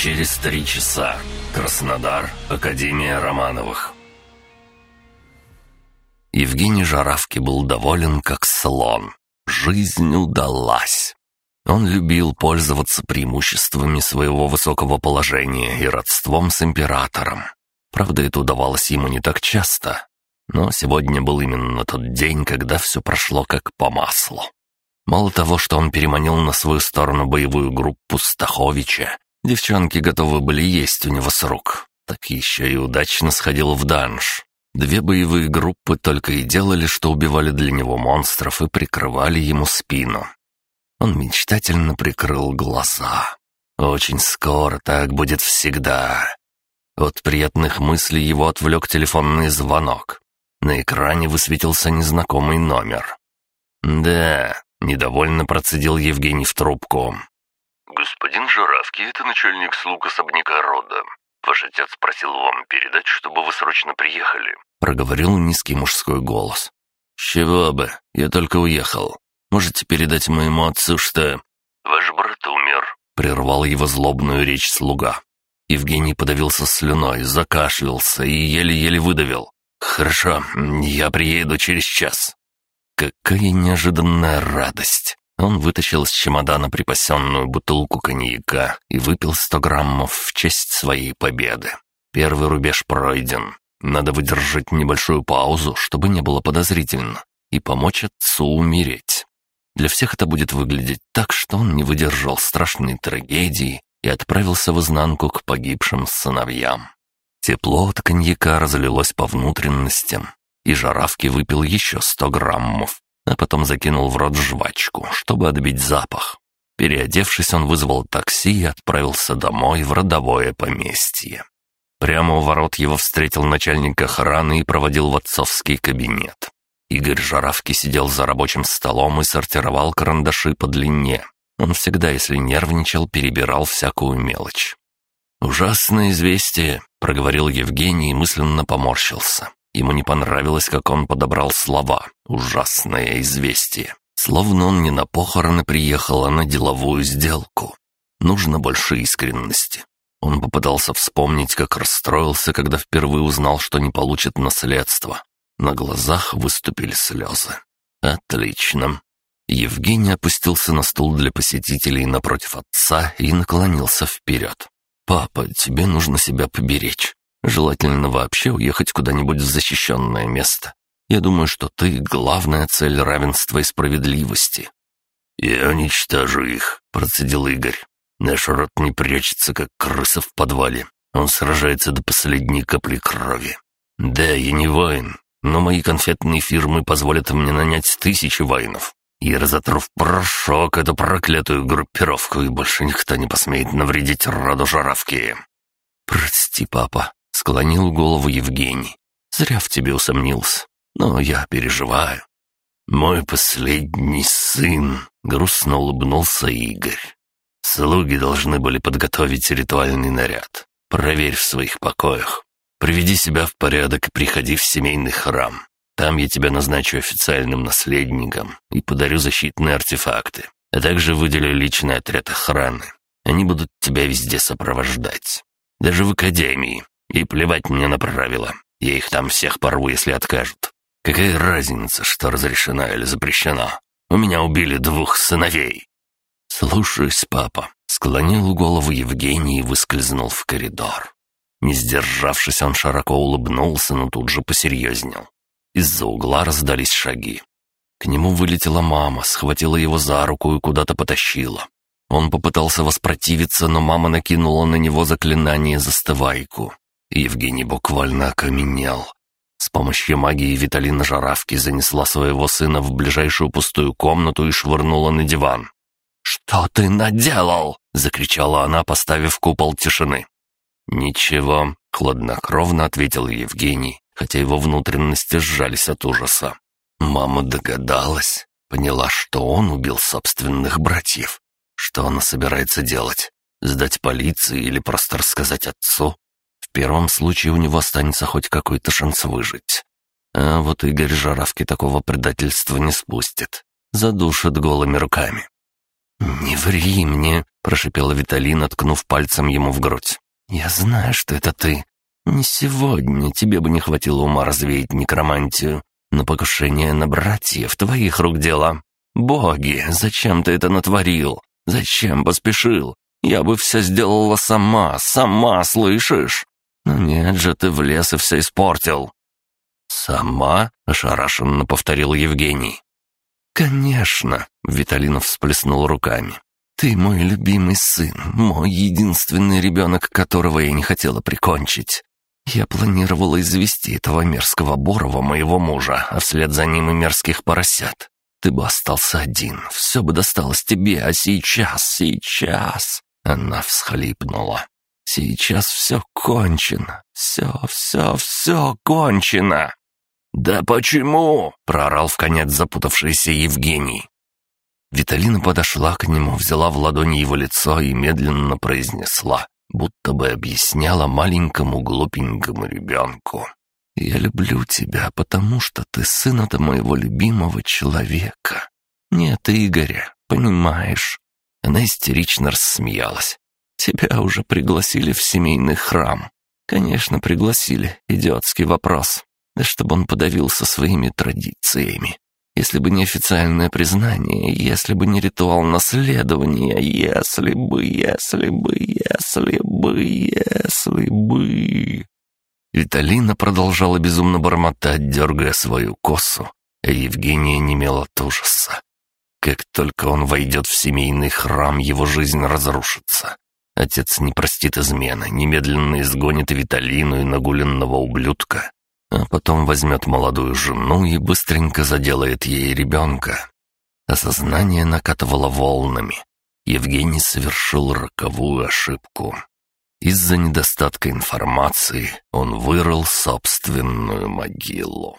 Через три часа. Краснодар, Академия Романовых. Евгений Жаравки был доволен как слон. Жизнь удалась. Он любил пользоваться преимуществами своего высокого положения и родством с императором. Правда, это удавалось ему не так часто. Но сегодня был именно тот день, когда все прошло как по маслу. Мало того, что он переманил на свою сторону боевую группу Стаховича, девчонки готовы были есть у него с рук, так еще и удачно сходил в данж. Две боевые группы только и делали, что убивали для него монстров и прикрывали ему спину. Он мечтательно прикрыл глаза. Очень скоро так будет всегда. От приятных мыслей его отвлек телефонный звонок. На экране высветился незнакомый номер. «Да, Недовольно процедил Евгений в трубку. «Господин Жиравки, это начальник слуг особняка рода. Ваш отец просил вам передать, чтобы вы срочно приехали», — проговорил низкий мужской голос. «С чего бы? Я только уехал. Можете передать моему отцу, что...» «Ваш брат умер», — прервал его злобную речь слуга. Евгений подавился слюной, закашлялся и еле-еле выдавил. «Хорошо, я приеду через час». Какая неожиданная радость! Он вытащил из чемодана припасенную бутылку коньяка и выпил сто граммов в честь своей победы. Первый рубеж пройден. Надо выдержать небольшую паузу, чтобы не было подозрительно, и помочь отцу умереть. Для всех это будет выглядеть так, что он не выдержал страшной трагедии и отправился в изнанку к погибшим сыновьям. Тепло от коньяка разлилось по внутренностям, и Жаравки выпил еще сто граммов, а потом закинул в рот жвачку, чтобы отбить запах. Переодевшись, он вызвал такси и отправился домой в родовое поместье. Прямо у ворот его встретил начальник охраны и проводил в отцовский кабинет. Игорь Жаравки сидел за рабочим столом и сортировал карандаши по длине. Он всегда, если нервничал, перебирал всякую мелочь. «Ужасное известие», — проговорил Евгений и мысленно поморщился. Ему не понравилось, как он подобрал слова. Ужасное известие. Словно он не на похороны приехал, а на деловую сделку. Нужно больше искренности. Он попытался вспомнить, как расстроился, когда впервые узнал, что не получит наследство. На глазах выступили слезы. «Отлично». Евгений опустился на стул для посетителей напротив отца и наклонился вперед. «Папа, тебе нужно себя поберечь. Желательно вообще уехать куда-нибудь в защищенное место. Я думаю, что ты — главная цель равенства и справедливости». «Я уничтожу их», — процедил Игорь. «Наш род не прячется, как крыса в подвале. Он сражается до последней капли крови. Да, я не воин, но мои конфетные фирмы позволят мне нанять тысячи воинов. Я разотру в порошок эту проклятую группировку, и больше никто не посмеет навредить роду Жаравки». «Прости, папа», Склонил голову Евгений. «Зря в тебе усомнился. Но я переживаю». «Мой последний сын», — грустно улыбнулся Игорь. «Слуги должны были подготовить ритуальный наряд. Проверь в своих покоях. Приведи себя в порядок и приходи в семейный храм. Там я тебя назначу официальным наследником и подарю защитные артефакты, а также выделю личный отряд охраны. Они будут тебя везде сопровождать. Даже в академии. И плевать мне на правила. Я их там всех порву, если откажут. Какая разница, что разрешено или запрещено? У меня убили двух сыновей». «Слушаюсь, папа», — склонил голову Евгений и выскользнул в коридор. Не сдержавшись, он широко улыбнулся, но тут же посерьезнел. Из-за угла раздались шаги. К нему вылетела мама, схватила его за руку и куда-то потащила. Он попытался воспротивиться, но мама накинула на него заклинание «Застывайку». Евгений буквально окаменел. С помощью магии Виталина Жаравки занесла своего сына в ближайшую пустую комнату и швырнула на диван. «Что ты наделал?» — закричала она, поставив купол тишины. «Ничего», — хладнокровно ответил Евгений, хотя его внутренности сжались от ужаса. Мама догадалась, поняла, что он убил собственных братьев. Что она собирается делать? Сдать полиции или просто рассказать отцу? В первом случае у него останется хоть какой-то шанс выжить. А вот Игорь Жаравки такого предательства не спустит. Задушит голыми руками. «Не ври мне!» — прошипела Виталина, ткнув пальцем ему в грудь. «Я знаю, что это ты. Не сегодня тебе бы не хватило ума развеять некромантию, но покушение на братьев твоих рук дело. Боги, зачем ты это натворил? Зачем поспешил? Я бы все сделала сама, сама, слышишь? Но нет же, ты в лес и все испортил». «Сама?» — ошарашенно повторил Евгений. «Конечно», — Виталинов всплеснул руками. «Ты мой любимый сын, мой единственный ребенок, которого я не хотела прикончить. Я планировала извести этого мерзкого Борова, моего мужа, а вслед за ним и мерзких поросят. Ты бы остался один, все бы досталось тебе, а сейчас, сейчас...» Она всхлипнула. «Сейчас все кончено, все, все, все кончено!» «Да почему?» — проорал в конец запутавшийся Евгений. Виталина подошла к нему, взяла в ладони его лицо и медленно произнесла, будто бы объясняла маленькому глупенькому ребенку. «Я люблю тебя, потому что ты сын от моего любимого человека. Нет, Игоря, понимаешь?» Она истерично рассмеялась. «Тебя уже пригласили в семейный храм». «Конечно, пригласили. Идиотский вопрос. Да чтобы он подавился своими традициями. Если бы не официальное признание, если бы не ритуал наследования, если бы, если бы, если бы, если бы... Виталина продолжала безумно бормотать, дергая свою косу, а Евгения немела от ужаса. Как только он войдет в семейный храм, его жизнь разрушится. Отец не простит измены, немедленно изгонит Виталину и нагуленного ублюдка, а потом возьмет молодую жену и быстренько заделает ей ребенка. Осознание накатывало волнами. Евгений совершил роковую ошибку. Из-за недостатка информации он вырыл собственную могилу.